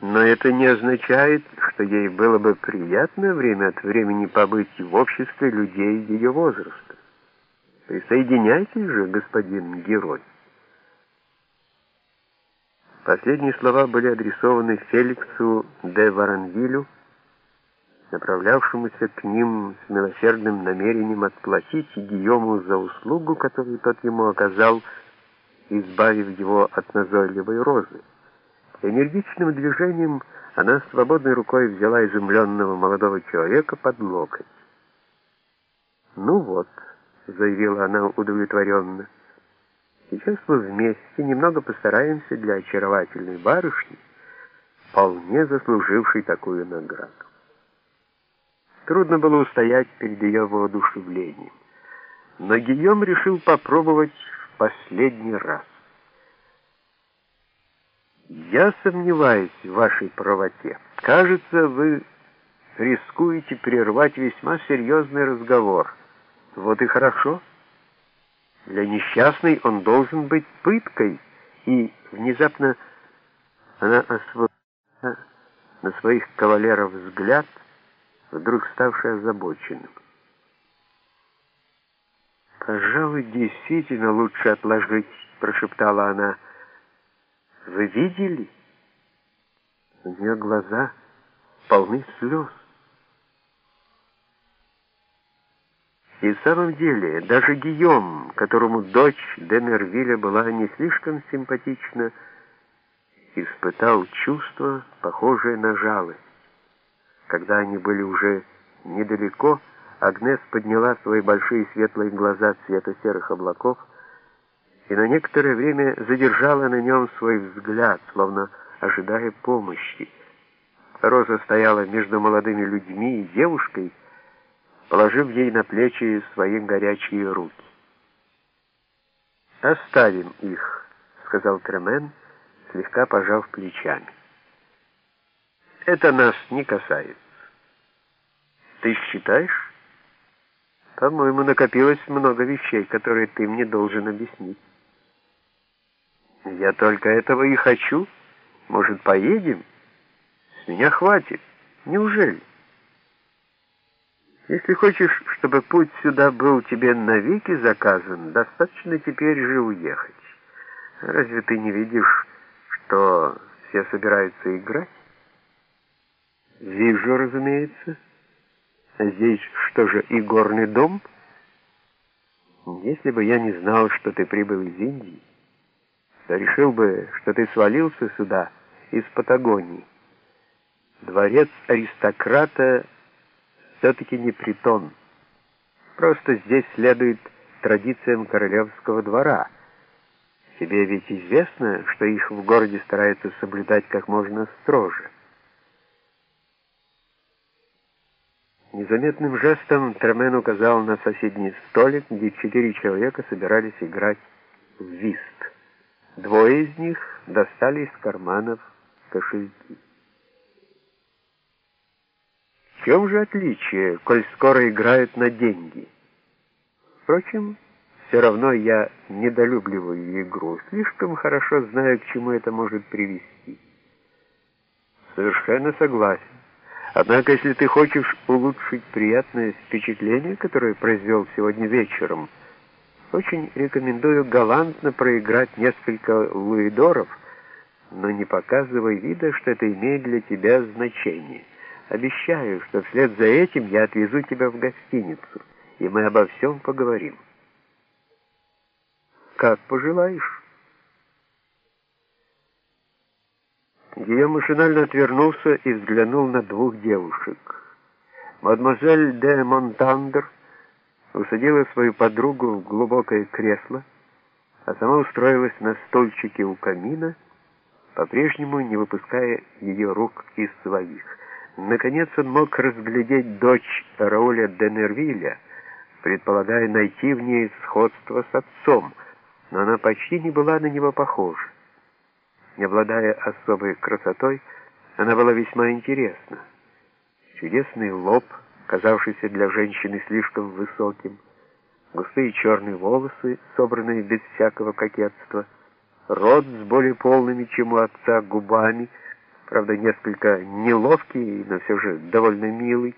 Но это не означает, что ей было бы приятно время от времени побыть в обществе людей ее возраста. Присоединяйтесь же, господин герой. Последние слова были адресованы Феликсу де Варанвилю, направлявшемуся к ним с милосердным намерением отплатить Гийому за услугу, которую тот ему оказал, избавив его от назойливой розы. Энергичным движением она свободной рукой взяла изумленного молодого человека под локоть. «Ну вот», — заявила она удовлетворенно, — Сейчас мы вместе немного постараемся для очаровательной барышни, вполне заслужившей такую награду. Трудно было устоять перед ее воодушевлением, но Гийом решил попробовать в последний раз. «Я сомневаюсь в вашей правоте. Кажется, вы рискуете прервать весьма серьезный разговор. Вот и хорошо». Для несчастной он должен быть пыткой, и внезапно она освободила на своих кавалеров взгляд, вдруг ставший озабоченным. «Пожалуй, действительно лучше отложить», — прошептала она. «Вы видели?» У нее глаза полны слез. И в самом деле, даже Гийом, которому дочь Денервилля была не слишком симпатична, испытал чувство, похожее на жалость. Когда они были уже недалеко, Агнес подняла свои большие светлые глаза цвета серых облаков и на некоторое время задержала на нем свой взгляд, словно ожидая помощи. Роза стояла между молодыми людьми и девушкой, положив ей на плечи свои горячие руки. «Оставим их», — сказал Тремен, слегка пожав плечами. «Это нас не касается». «Ты считаешь?» «По-моему, накопилось много вещей, которые ты мне должен объяснить». «Я только этого и хочу. Может, поедем? С меня хватит. Неужели?» Если хочешь, чтобы путь сюда был тебе навеки заказан, достаточно теперь же уехать. Разве ты не видишь, что все собираются играть? Вижу, разумеется. Здесь что же, и горный дом? Если бы я не знал, что ты прибыл из Индии, то решил бы, что ты свалился сюда из Патагонии. Дворец аристократа — все-таки не притон. Просто здесь следует традициям королевского двора. Тебе ведь известно, что их в городе стараются соблюдать как можно строже. Незаметным жестом Тремен указал на соседний столик, где четыре человека собирались играть в вист. Двое из них достали из карманов кошельки. В чем же отличие, коль скоро играют на деньги? Впрочем, все равно я недолюбливаю игру, слишком хорошо знаю, к чему это может привести. Совершенно согласен. Однако, если ты хочешь улучшить приятное впечатление, которое произвел сегодня вечером, очень рекомендую галантно проиграть несколько луидоров, но не показывай вида, что это имеет для тебя значение. Обещаю, что вслед за этим я отвезу тебя в гостиницу, и мы обо всем поговорим. Как пожелаешь. Я машинально отвернулся и взглянул на двух девушек. Мадемуазель де Монтандер усадила свою подругу в глубокое кресло, а сама устроилась на стульчике у камина, по-прежнему не выпуская ее рук из своих. Наконец он мог разглядеть дочь Рауля Денервилля, предполагая найти в ней сходство с отцом, но она почти не была на него похожа. Не обладая особой красотой, она была весьма интересна. Чудесный лоб, казавшийся для женщины слишком высоким, густые черные волосы, собранные без всякого кокетства, рот с более полными, чем у отца, губами — правда, несколько неловкий, но все же довольно милый.